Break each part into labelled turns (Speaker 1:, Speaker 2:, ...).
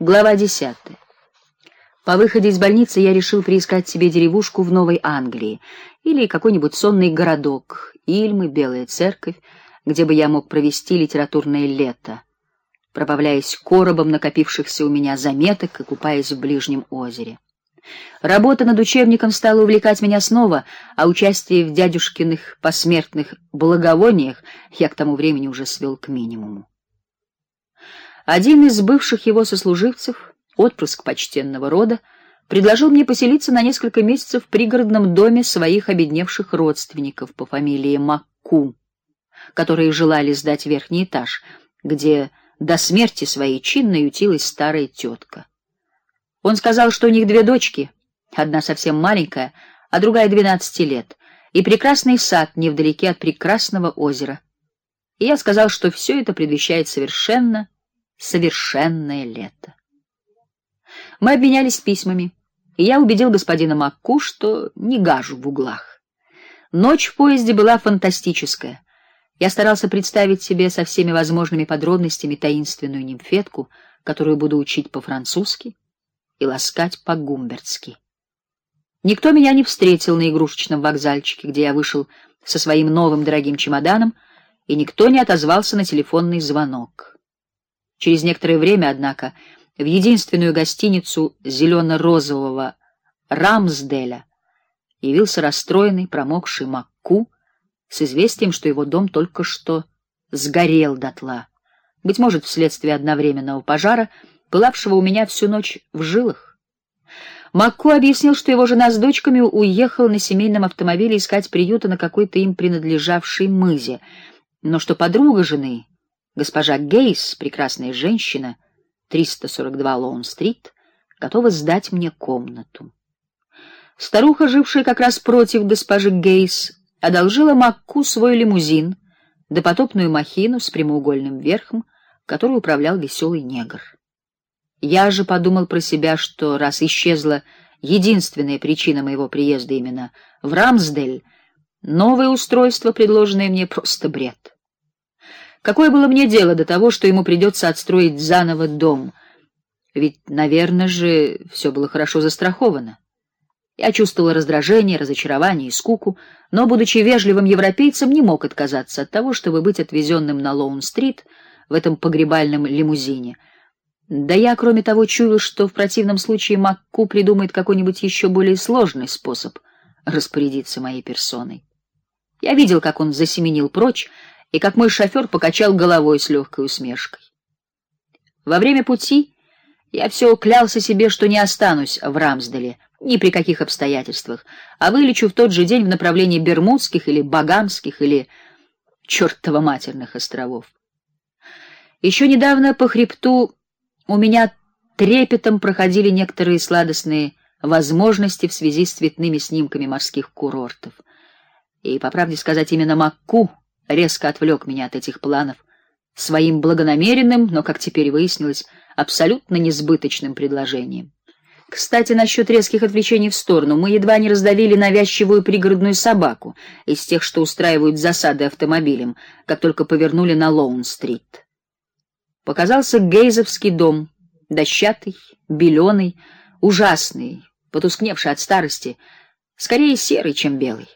Speaker 1: Глава 10. По выходе из больницы я решил приискать себе деревушку в Новой Англии или какой-нибудь сонный городок, Ильмы, Белая церковь, где бы я мог провести литературное лето, пробавляясь коробом накопившихся у меня заметок и купаясь в ближнем озере. Работа над учебником стала увлекать меня снова, а участие в дядюшкиных посмертных благовониях я к тому времени уже свел к минимуму. Один из бывших его сослуживцев, отпрыск почтенного рода, предложил мне поселиться на несколько месяцев в пригородном доме своих обедневших родственников по фамилии Макку, которые желали сдать верхний этаж, где до смерти своей чинно ютилась старая тетка. Он сказал, что у них две дочки, одна совсем маленькая, а другая двенадцати лет, и прекрасный сад невдалеке от прекрасного озера. И я сказал, что все это предвещает совершенно совершенное лето. Мы обменялись письмами, и я убедил господина Макку, что не гажу в углах. Ночь в поезде была фантастическая. Я старался представить себе со всеми возможными подробностями таинственную нимфетку, которую буду учить по-французски и ласкать по-гумбертски. Никто меня не встретил на игрушечном вокзальчике, где я вышел со своим новым дорогим чемоданом, и никто не отозвался на телефонный звонок. Через некоторое время, однако, в единственную гостиницу зелено-розового Рамсделя явился расстроенный, промокший Макку с известием, что его дом только что сгорел дотла, быть может, вследствие одновременного пожара, пылавшего у меня всю ночь в жилах. Макку объяснил, что его жена с дочками уехала на семейном автомобиле искать приюта на какой-то им принадлежавшей мызе, но что подруга жены Госпожа Гейс, прекрасная женщина, 342 Лоун-стрит, готова сдать мне комнату. Старуха, жившая как раз против госпожи Гейс, одолжила Макку свой лимузин, допотопную махину с прямоугольным верхом, которой управлял веселый негр. Я же подумал про себя, что раз исчезла единственная причина моего приезда именно в Рамсдель, новое устройство, предложенное мне, просто бред. Какое было мне дело до того, что ему придется отстроить заново дом? Ведь, наверное же, все было хорошо застраховано. Я чувствовал раздражение, разочарование и скуку, но, будучи вежливым европейцем, не мог отказаться от того, чтобы быть отвезенным на Лоун-стрит в этом погребальном лимузине. Да я, кроме того, чуял, что в противном случае Макку придумает какой-нибудь еще более сложный способ распорядиться моей персоной. Я видел, как он засеменил прочь, и как мой шофер покачал головой с легкой усмешкой. Во время пути я все клялся себе, что не останусь в Рамсделе ни при каких обстоятельствах, а вылечу в тот же день в направлении Бермудских или Багамских или чертова матерных островов. Еще недавно по хребту у меня трепетом проходили некоторые сладостные возможности в связи с цветными снимками морских курортов. И по правде сказать, именно Макку резко отвлек меня от этих планов своим благонамеренным, но, как теперь выяснилось, абсолютно несбыточным предложением. Кстати, насчет резких отвлечений в сторону. Мы едва не раздавили навязчивую пригородную собаку из тех, что устраивают засады автомобилем, как только повернули на Лоун-стрит. Показался Гейзовский дом, дощатый, беленый, ужасный, потускневший от старости, скорее серый, чем белый.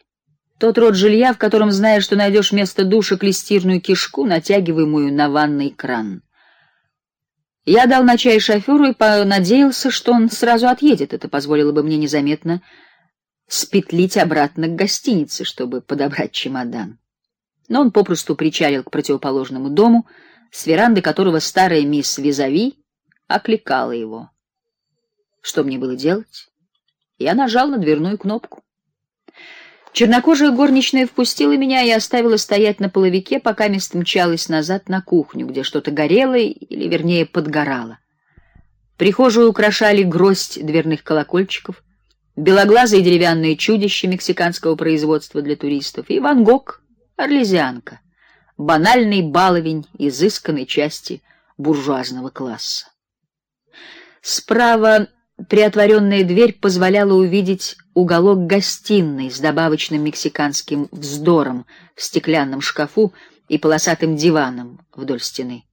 Speaker 1: Тот род жилья, в котором знаешь, что найдешь вместо душа клестирную кишку, натягиваемую на ванный кран. Я дал на чай шоферу и понадеялся, что он сразу отъедет. Это позволило бы мне незаметно спетлить обратно к гостинице, чтобы подобрать чемодан. Но он попросту причалил к противоположному дому, с веранды которого старая мисс Визави окликала его. Что мне было делать? Я нажал на дверную кнопку. Чернокожая горничная впустила меня и оставила стоять на половике, пока мест мчалась назад на кухню, где что-то горело или, вернее, подгорало. Прихожую украшали гроздь дверных колокольчиков, белоглазые деревянные чудища мексиканского производства для туристов и Ван Гог, орлезианка, банальный баловень изысканной части буржуазного класса. Справа приотворенная дверь позволяла увидеть уголок гостиной с добавочным мексиканским вздором в стеклянном шкафу и полосатым диваном вдоль стены.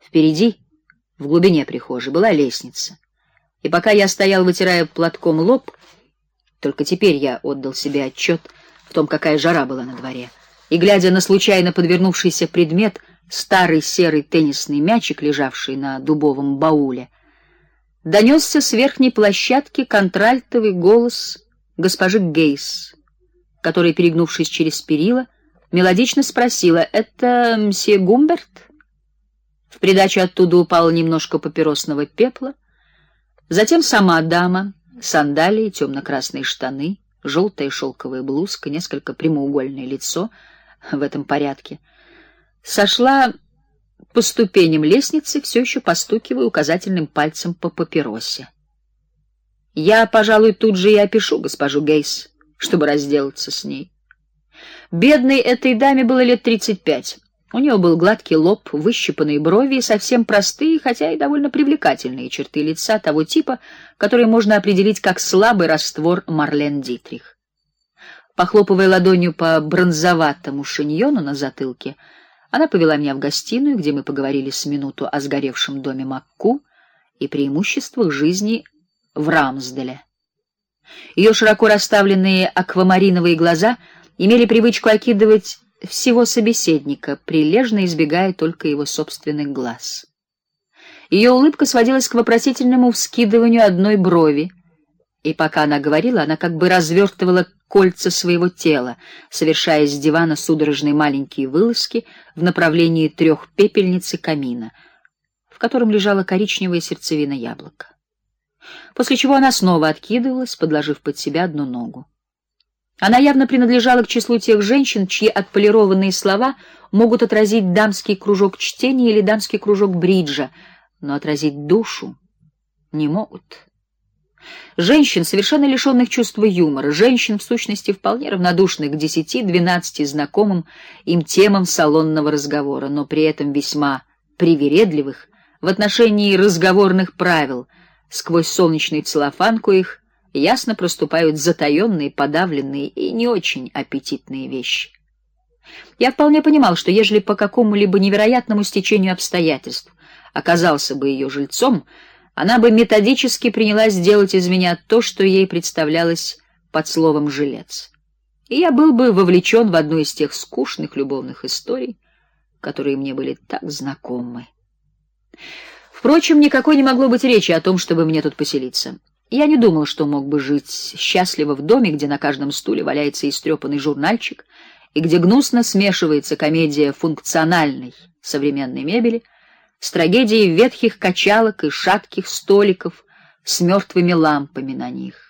Speaker 1: Впереди, В глубине прихожей была лестница. И пока я стоял, вытирая платком лоб, только теперь я отдал себе отчет в том, какая жара была на дворе. И глядя на случайно подвернувшийся предмет, старый серый теннисный мячик, лежавший на дубовом бауле, донесся с верхней площадки контральтовый голос госпожи Гейс, которая, перегнувшись через перила, мелодично спросила: "Это мсье Гумберт?" В придачу оттуда упало немножко папиросного пепла. Затем сама дама, сандалии, темно красные штаны, желтая шелковая блузка, несколько прямоугольное лицо в этом порядке, сошла по ступеням лестницы, все еще постукивая указательным пальцем по папиросе. Я, пожалуй, тут же и опишу госпожу Гейс, чтобы разделаться с ней. Бедной этой даме было лет тридцать пять. У нее был гладкий лоб, выщипанные брови и совсем простые, хотя и довольно привлекательные черты лица того типа, которые можно определить как слабый раствор Марлен Дитрих. Похлопывая ладонью по бронзоватому шиньону на затылке, она повела меня в гостиную, где мы поговорили с минуту о сгоревшем доме Макку и преимуществах жизни в Рамсделе. Ее широко расставленные аквамариновые глаза имели привычку окидывать всего собеседника, прилежно избегая только его собственных глаз. Ее улыбка сводилась к вопросительному вскидыванию одной брови, и пока она говорила, она как бы развертывала кольца своего тела, совершая с дивана судорожные маленькие вылазки в направлении трех пепельниц и камина, в котором лежала коричневая сердцевина яблока. После чего она снова откидывалась, подложив под себя одну ногу. Она явно принадлежала к числу тех женщин, чьи отполированные слова могут отразить дамский кружок чтения или дамский кружок бриджа, но отразить душу не могут. Женщин, совершенно лишенных чувства юмора, женщин в сущности вполне равнодушных к десяти-двенадцати знакомым им темам салонного разговора, но при этом весьма привередливых в отношении разговорных правил, сквозь солнечный целлофан их ясно проступают затаённые, подавленные и не очень аппетитные вещи. Я вполне понимал, что ежели по какому-либо невероятному стечению обстоятельств оказался бы ее жильцом, она бы методически принялась делать из меня то, что ей представлялось под словом жилец. И я был бы вовлечен в одну из тех скучных любовных историй, которые мне были так знакомы. Впрочем, никакой не могло быть речи о том, чтобы мне тут поселиться. Я не думал, что мог бы жить счастливо в доме, где на каждом стуле валяется истрепанный журнальчик и где гнусно смешивается комедия функциональной современной мебели с трагедией ветхих качалок и шатких столиков с мертвыми лампами на них.